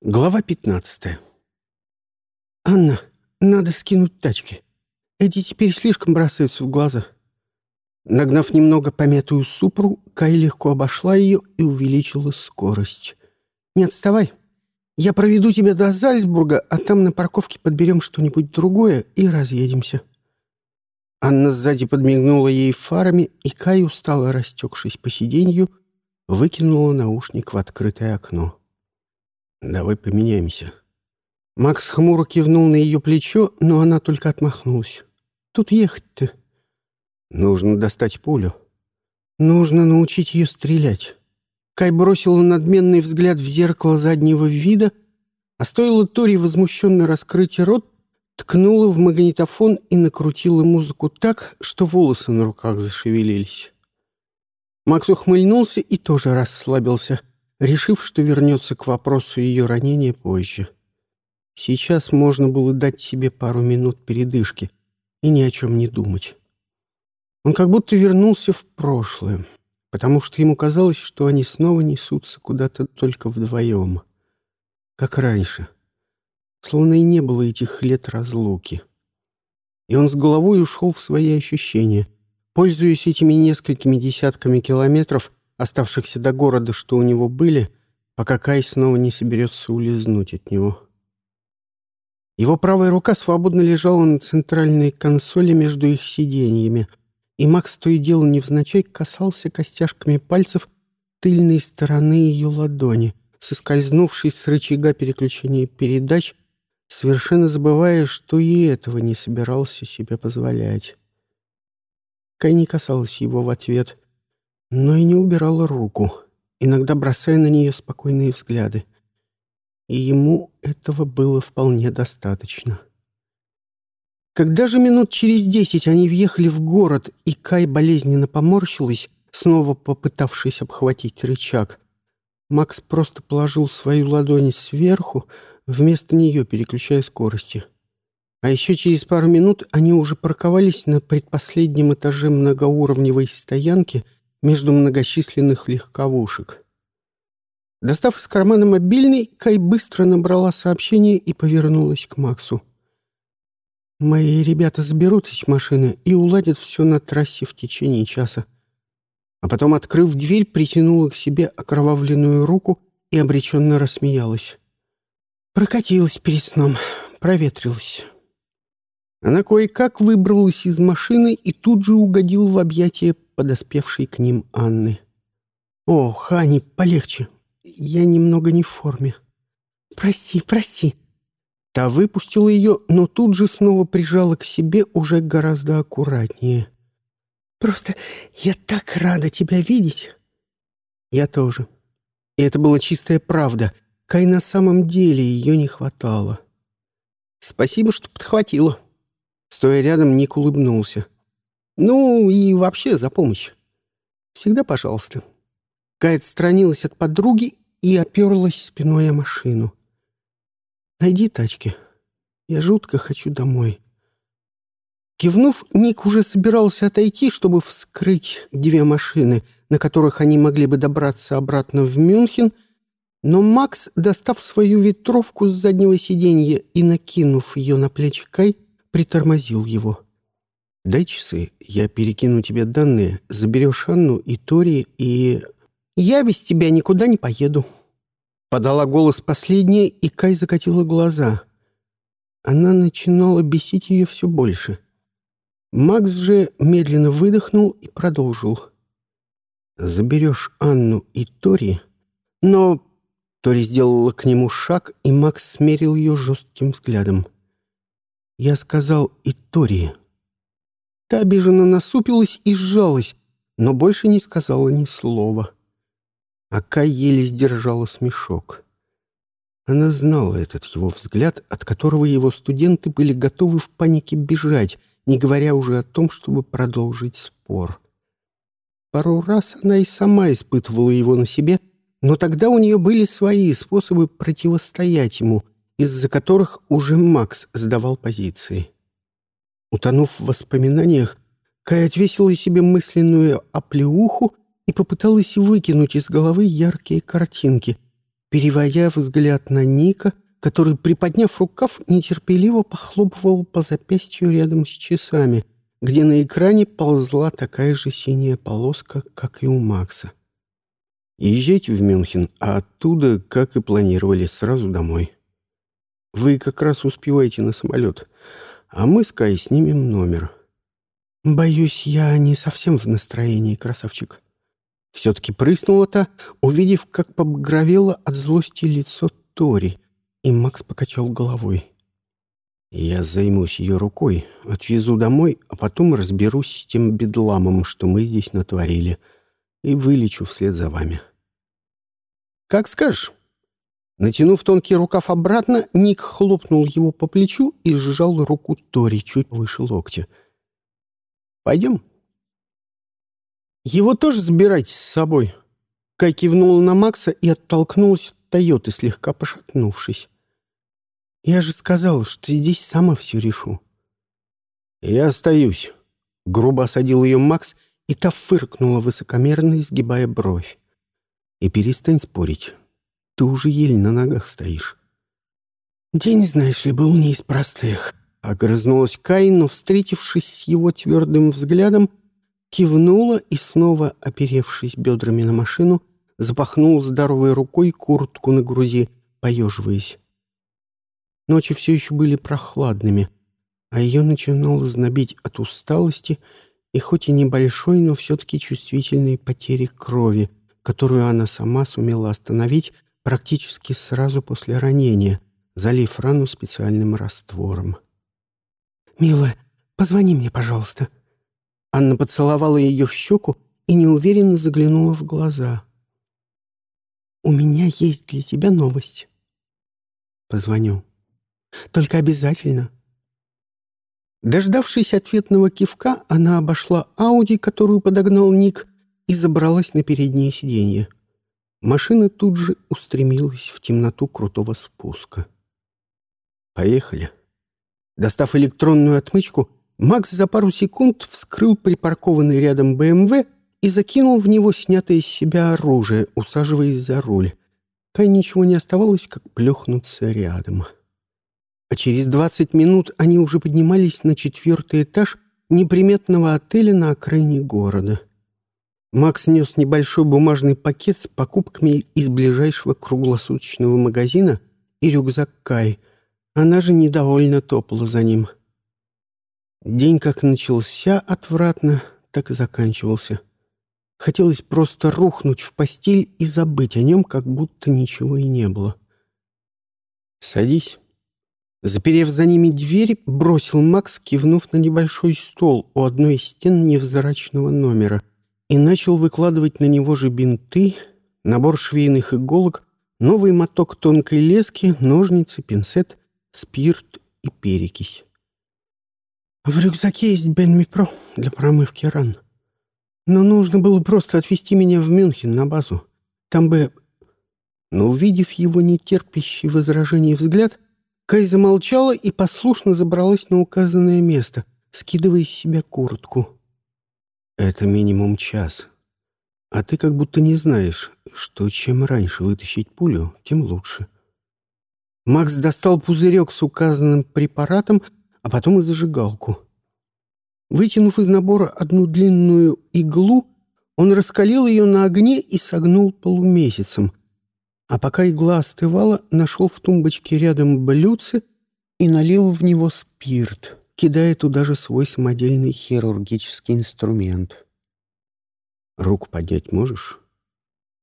Глава 15. «Анна, надо скинуть тачки. Эти теперь слишком бросаются в глаза». Нагнав немного помятую супру, Кай легко обошла ее и увеличила скорость. «Не отставай. Я проведу тебя до Зальцбурга, а там на парковке подберем что-нибудь другое и разъедемся». Анна сзади подмигнула ей фарами, и Кай, устало растекшись по сиденью, выкинула наушник в открытое окно. «Давай поменяемся». Макс хмуро кивнул на ее плечо, но она только отмахнулась. «Тут ехать-то». «Нужно достать пулю». «Нужно научить ее стрелять». Кай бросила надменный взгляд в зеркало заднего вида, а стоило Тори возмущенно раскрыть рот, ткнула в магнитофон и накрутила музыку так, что волосы на руках зашевелились. Макс ухмыльнулся и тоже расслабился решив, что вернется к вопросу ее ранения позже. Сейчас можно было дать себе пару минут передышки и ни о чем не думать. Он как будто вернулся в прошлое, потому что ему казалось, что они снова несутся куда-то только вдвоем, как раньше, словно и не было этих лет разлуки. И он с головой ушел в свои ощущения, пользуясь этими несколькими десятками километров, оставшихся до города, что у него были, пока Кай снова не соберется улизнуть от него. Его правая рука свободно лежала на центральной консоли между их сиденьями, и Макс то и дело невзначай касался костяшками пальцев тыльной стороны ее ладони, соскользнувшей с рычага переключения передач, совершенно забывая, что и этого не собирался себе позволять. Кай не касалась его в ответ — но и не убирала руку, иногда бросая на нее спокойные взгляды. И ему этого было вполне достаточно. Когда же минут через десять они въехали в город, и Кай болезненно поморщилась, снова попытавшись обхватить рычаг, Макс просто положил свою ладонь сверху, вместо нее переключая скорости. А еще через пару минут они уже парковались на предпоследнем этаже многоуровневой стоянки — между многочисленных легковушек. Достав из кармана мобильный, Кай быстро набрала сообщение и повернулась к Максу. «Мои ребята заберут из машины и уладят все на трассе в течение часа». А потом, открыв дверь, притянула к себе окровавленную руку и обреченно рассмеялась. Прокатилась перед сном, проветрилась. Она кое-как выбралась из машины и тут же угодил в объятия подоспевшей к ним Анны. «О, Хани, полегче. Я немного не в форме». «Прости, прости». Та выпустила ее, но тут же снова прижала к себе уже гораздо аккуратнее. «Просто я так рада тебя видеть». «Я тоже». И это была чистая правда. Кай на самом деле ее не хватало. «Спасибо, что подхватила». Стоя рядом, Ник улыбнулся. Ну и вообще за помощь. Всегда пожалуйста. Кай отстранилась от подруги и оперлась спиной о машину. «Найди тачки. Я жутко хочу домой». Кивнув, Ник уже собирался отойти, чтобы вскрыть две машины, на которых они могли бы добраться обратно в Мюнхен, но Макс, достав свою ветровку с заднего сиденья и накинув ее на плечи Кай, притормозил его. Дай часы, я перекину тебе данные, заберешь Анну и Тори, и... Я без тебя никуда не поеду. Подала голос последняя, и Кай закатила глаза. Она начинала бесить ее все больше. Макс же медленно выдохнул и продолжил. «Заберешь Анну и Тори, но...» Тори сделала к нему шаг, и Макс смерил ее жестким взглядом. «Я сказал и Тори». Та обиженно насупилась и сжалась, но больше не сказала ни слова. А Кай еле сдержала смешок. Она знала этот его взгляд, от которого его студенты были готовы в панике бежать, не говоря уже о том, чтобы продолжить спор. Пару раз она и сама испытывала его на себе, но тогда у нее были свои способы противостоять ему, из-за которых уже Макс сдавал позиции. Утонув в воспоминаниях, Кай отвесила себе мысленную оплеуху и попыталась выкинуть из головы яркие картинки. переводя взгляд на Ника, который, приподняв рукав, нетерпеливо похлопывал по запястью рядом с часами, где на экране ползла такая же синяя полоска, как и у Макса. Езжайте в Мюнхен, а оттуда, как и планировали, сразу домой. Вы как раз успеваете на самолет, а мы с Кай снимем номер. Боюсь, я не совсем в настроении, красавчик. Все-таки прыснула та, увидев, как побагровело от злости лицо Тори, и Макс покачал головой. «Я займусь ее рукой, отвезу домой, а потом разберусь с тем бедламом, что мы здесь натворили, и вылечу вслед за вами». «Как скажешь». Натянув тонкий рукав обратно, Ник хлопнул его по плечу и сжал руку Тори чуть выше локтя. «Пойдем?» «Его тоже забирайте с собой». Кай кивнула на Макса и оттолкнулась от Тойоты, слегка пошатнувшись. «Я же сказал, что здесь сама все решу». «Я остаюсь», — грубо осадил ее Макс, и та фыркнула высокомерно, изгибая бровь. И перестань спорить. Ты уже еле на ногах стоишь. День, знаешь ли, был не из простых. Огрызнулась Кай, но, встретившись с его твердым взглядом, кивнула и, снова оперевшись бедрами на машину, запахнул здоровой рукой куртку на груди, поеживаясь. Ночи все еще были прохладными, а ее начинало знобить от усталости и хоть и небольшой, но все-таки чувствительной потери крови, которую она сама сумела остановить практически сразу после ранения, залив рану специальным раствором. «Милая, позвони мне, пожалуйста». Анна поцеловала ее в щеку и неуверенно заглянула в глаза. «У меня есть для тебя новость». «Позвоню. Только обязательно». Дождавшись ответного кивка, она обошла Ауди, которую подогнал Ник, и забралась на переднее сиденье. Машина тут же устремилась в темноту крутого спуска. «Поехали». Достав электронную отмычку, Макс за пару секунд вскрыл припаркованный рядом БМВ и закинул в него снятое из себя оружие, усаживаясь за руль. Кай ничего не оставалось, как плюхнуться рядом. А через двадцать минут они уже поднимались на четвертый этаж неприметного отеля на окраине города — Макс нес небольшой бумажный пакет с покупками из ближайшего круглосуточного магазина и рюкзак Кай. Она же недовольно топала за ним. День как начался отвратно, так и заканчивался. Хотелось просто рухнуть в постель и забыть о нем, как будто ничего и не было. «Садись». Заперев за ними дверь, бросил Макс, кивнув на небольшой стол у одной из стен невзрачного номера — и начал выкладывать на него же бинты, набор швейных иголок, новый моток тонкой лески, ножницы, пинцет, спирт и перекись. В рюкзаке есть Бенмипро для промывки ран. Но нужно было просто отвезти меня в Мюнхен на базу. Там бы... Но увидев его нетерпящий возражений взгляд, Кай замолчала и послушно забралась на указанное место, скидывая с себя куртку. Это минимум час. А ты как будто не знаешь, что чем раньше вытащить пулю, тем лучше. Макс достал пузырек с указанным препаратом, а потом и зажигалку. Вытянув из набора одну длинную иглу, он раскалил ее на огне и согнул полумесяцем. А пока игла остывала, нашел в тумбочке рядом блюдце и налил в него спирт кидая туда же свой самодельный хирургический инструмент. «Руку поднять можешь?»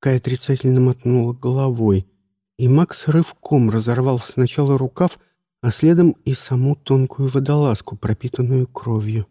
Кай отрицательно мотнула головой, и Макс рывком разорвал сначала рукав, а следом и саму тонкую водолазку, пропитанную кровью.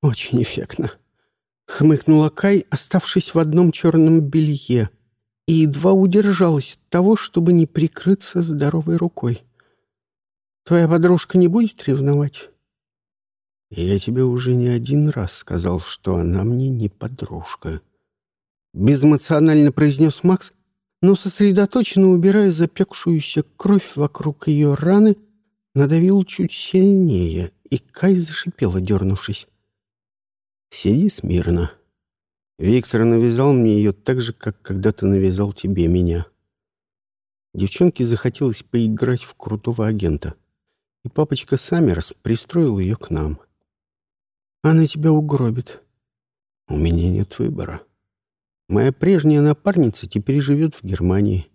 «Очень эффектно», — хмыкнула Кай, оставшись в одном черном белье, и едва удержалась от того, чтобы не прикрыться здоровой рукой. Твоя подружка не будет ревновать? Я тебе уже не один раз сказал, что она мне не подружка. Безэмоционально произнес Макс, но сосредоточенно убирая запекшуюся кровь вокруг ее раны, надавил чуть сильнее, и Кай зашипела, дернувшись. «Сиди смирно. Виктор навязал мне ее так же, как когда-то навязал тебе меня. Девчонке захотелось поиграть в крутого агента. И папочка Саммерс пристроил ее к нам. Она тебя угробит. У меня нет выбора. Моя прежняя напарница теперь живет в Германии.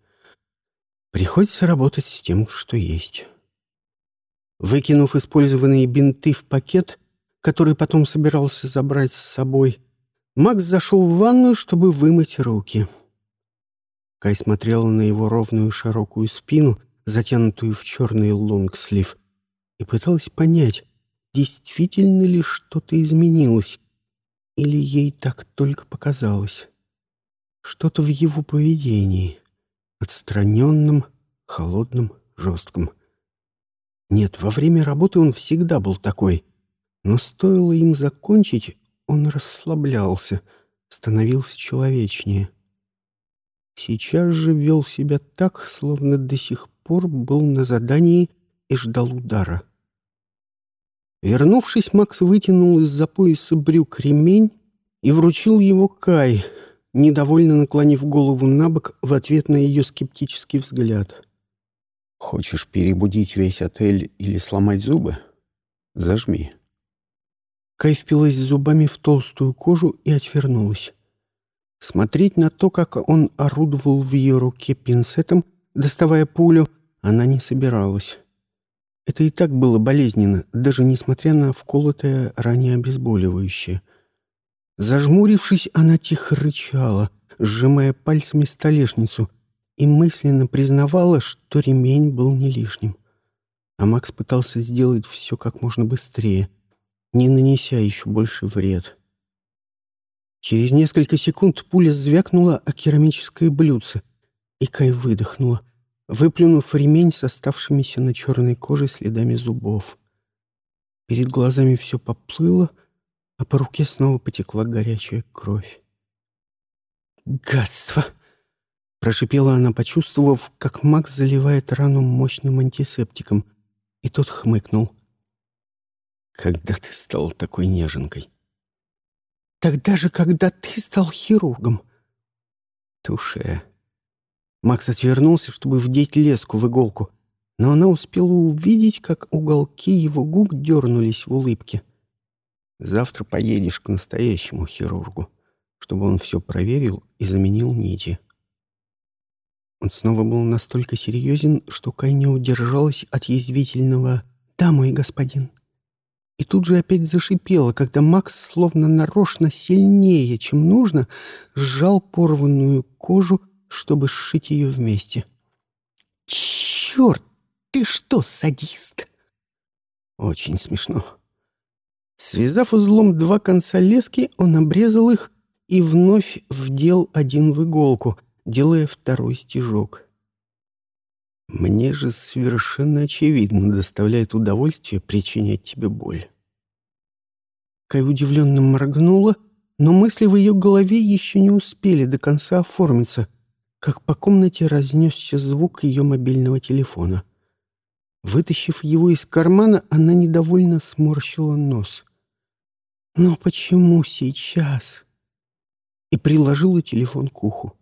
Приходится работать с тем, что есть. Выкинув использованные бинты в пакет, который потом собирался забрать с собой, Макс зашел в ванную, чтобы вымыть руки. Кай смотрела на его ровную широкую спину, затянутую в черный лонгслив, и пыталась понять, действительно ли что-то изменилось, или ей так только показалось. Что-то в его поведении, отстраненном, холодном, жестком. Нет, во время работы он всегда был такой, но стоило им закончить, он расслаблялся, становился человечнее. Сейчас же вел себя так, словно до сих пор был на задании и ждал удара. Вернувшись, Макс вытянул из-за пояса брюк ремень и вручил его Кай, недовольно наклонив голову на бок в ответ на ее скептический взгляд. «Хочешь перебудить весь отель или сломать зубы? Зажми». Кай впилась зубами в толстую кожу и отвернулась. Смотреть на то, как он орудовал в ее руке пинцетом, доставая пулю, она не собиралась. Это и так было болезненно, даже несмотря на вколотое ранее обезболивающее. Зажмурившись, она тихо рычала, сжимая пальцами столешницу, и мысленно признавала, что ремень был не лишним. А Макс пытался сделать все как можно быстрее — не нанеся еще больше вред. Через несколько секунд пуля звякнула о керамическое блюдце, и Кай выдохнула, выплюнув ремень с оставшимися на черной коже следами зубов. Перед глазами все поплыло, а по руке снова потекла горячая кровь. «Гадство!» — прошипела она, почувствовав, как Макс заливает рану мощным антисептиком, и тот хмыкнул — когда ты стал такой неженкой? Тогда же, когда ты стал хирургом. Туше. Макс отвернулся, чтобы вдеть леску в иголку, но она успела увидеть, как уголки его губ дернулись в улыбке. Завтра поедешь к настоящему хирургу, чтобы он все проверил и заменил нити. Он снова был настолько серьезен, что Кай не удержалась от язвительного «Да, мой господин» и тут же опять зашипела, когда Макс, словно нарочно сильнее, чем нужно, сжал порванную кожу, чтобы сшить ее вместе. «Черт! Ты что, садист?» Очень смешно. Связав узлом два конца лески, он обрезал их и вновь вдел один в иголку, делая второй стежок. Мне же совершенно очевидно доставляет удовольствие причинять тебе боль. Кай удивленно моргнула, но мысли в ее голове еще не успели до конца оформиться, как по комнате разнесся звук ее мобильного телефона. Вытащив его из кармана, она недовольно сморщила нос. «Но почему сейчас?» И приложила телефон к уху.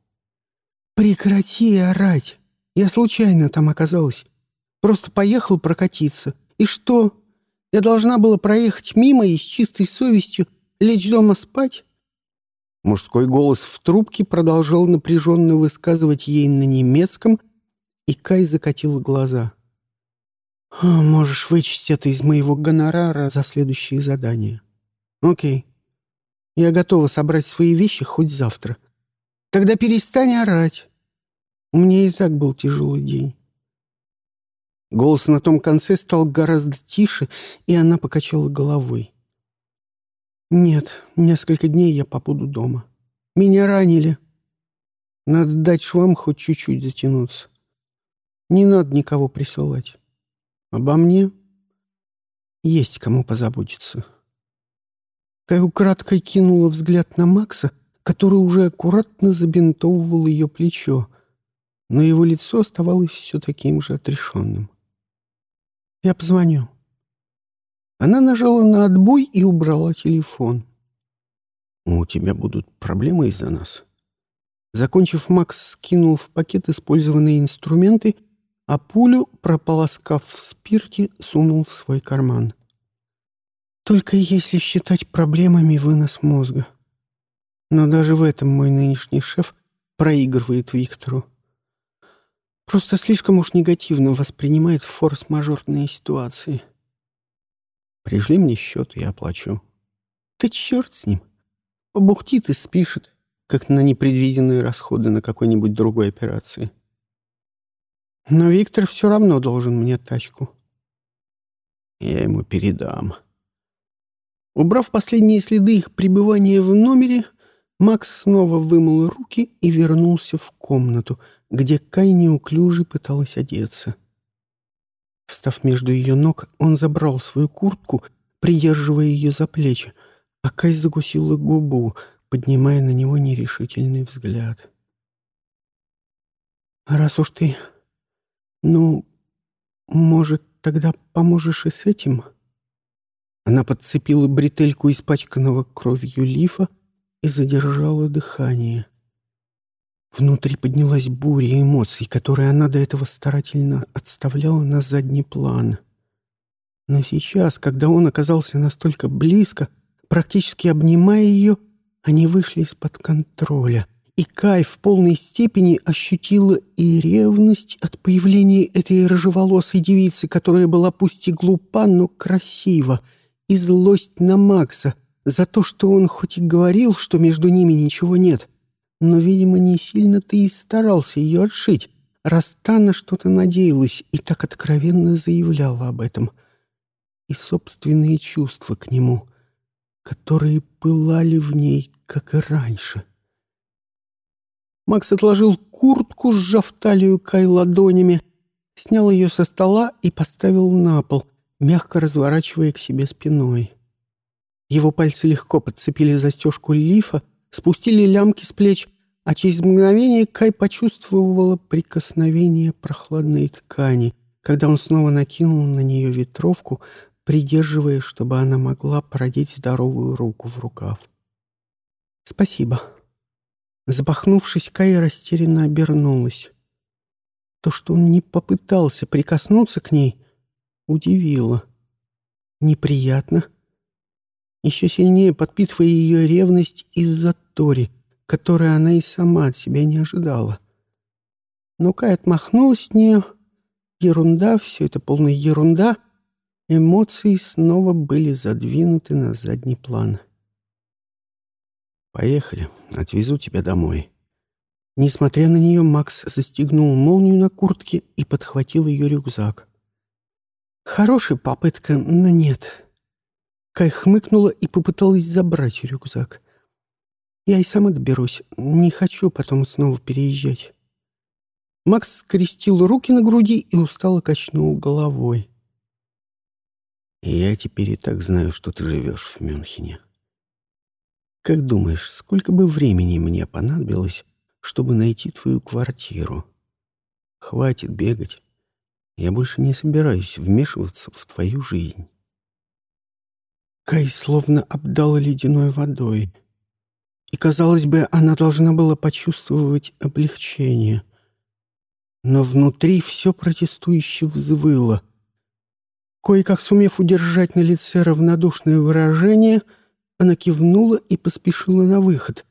«Прекрати орать!» Я случайно там оказалась. Просто поехал прокатиться. И что? Я должна была проехать мимо и с чистой совестью лечь дома спать?» Мужской голос в трубке продолжал напряженно высказывать ей на немецком, и Кай закатила глаза. «Можешь вычесть это из моего гонорара за следующие задания. Окей. Я готова собрать свои вещи хоть завтра. Тогда перестань орать. У меня и так был тяжелый день. Голос на том конце стал гораздо тише, и она покачала головой. «Нет, несколько дней я побуду дома. Меня ранили. Надо дать швам хоть чуть-чуть затянуться. Не надо никого присылать. Обо мне есть кому позаботиться». Кай украдкой кинула взгляд на Макса, который уже аккуратно забинтовывал ее плечо, но его лицо оставалось все таким же отрешенным. «Я позвоню». Она нажала на отбой и убрала телефон. «У тебя будут проблемы из-за нас?» Закончив, Макс скинул в пакет использованные инструменты, а пулю, прополоскав в спирте, сунул в свой карман. Только если считать проблемами вынос мозга. Но даже в этом мой нынешний шеф проигрывает Виктору. Просто слишком уж негативно воспринимает форс-мажорные ситуации. Пришли мне счет, я оплачу. Ты черт с ним. Побухтит и спишет, как на непредвиденные расходы на какой-нибудь другой операции. Но Виктор все равно должен мне тачку. Я ему передам. Убрав последние следы их пребывания в номере, Макс снова вымыл руки и вернулся в комнату, где Кай неуклюже пыталась одеться. Встав между ее ног, он забрал свою куртку, придерживая ее за плечи, а Кай закусила губу, поднимая на него нерешительный взгляд. «Раз уж ты... Ну, может, тогда поможешь и с этим?» Она подцепила бретельку испачканного кровью лифа и задержала дыхание. Внутри поднялась буря эмоций, которые она до этого старательно отставляла на задний план. Но сейчас, когда он оказался настолько близко, практически обнимая ее, они вышли из-под контроля, и Кай в полной степени ощутила и ревность от появления этой рыжеволосой девицы, которая была пусть и глупа, но красива, и злость на Макса за то, что он хоть и говорил, что между ними ничего нет, но, видимо, не сильно-то и старался ее отшить, раз та на что-то надеялась и так откровенно заявляла об этом. И собственные чувства к нему, которые пылали в ней, как и раньше. Макс отложил куртку, сжав талию Кай ладонями, снял ее со стола и поставил на пол, мягко разворачивая к себе спиной. Его пальцы легко подцепили застежку лифа, спустили лямки с плеч, а через мгновение Кай почувствовала прикосновение прохладной ткани, когда он снова накинул на нее ветровку, придерживая, чтобы она могла продеть здоровую руку в рукав. «Спасибо». Запахнувшись, Кай растерянно обернулась. То, что он не попытался прикоснуться к ней, удивило. Неприятно. Еще сильнее подпитывая ее ревность из-за Тори — которой она и сама от себя не ожидала. Но Кай отмахнулась от нее. Ерунда, все это полная ерунда. Эмоции снова были задвинуты на задний план. «Поехали, отвезу тебя домой». Несмотря на нее, Макс застегнул молнию на куртке и подхватил ее рюкзак. Хорошая попытка, но нет. Кай хмыкнула и попыталась забрать рюкзак. Я и сама доберусь. Не хочу потом снова переезжать». Макс скрестил руки на груди и устало качнул головой. «Я теперь и так знаю, что ты живешь в Мюнхене. Как думаешь, сколько бы времени мне понадобилось, чтобы найти твою квартиру? Хватит бегать. Я больше не собираюсь вмешиваться в твою жизнь». Кай словно обдала ледяной водой и, казалось бы, она должна была почувствовать облегчение. Но внутри все протестующе взвыло. Кое-как сумев удержать на лице равнодушное выражение, она кивнула и поспешила на выход,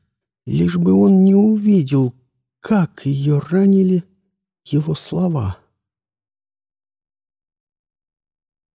лишь бы он не увидел, как ее ранили его слова.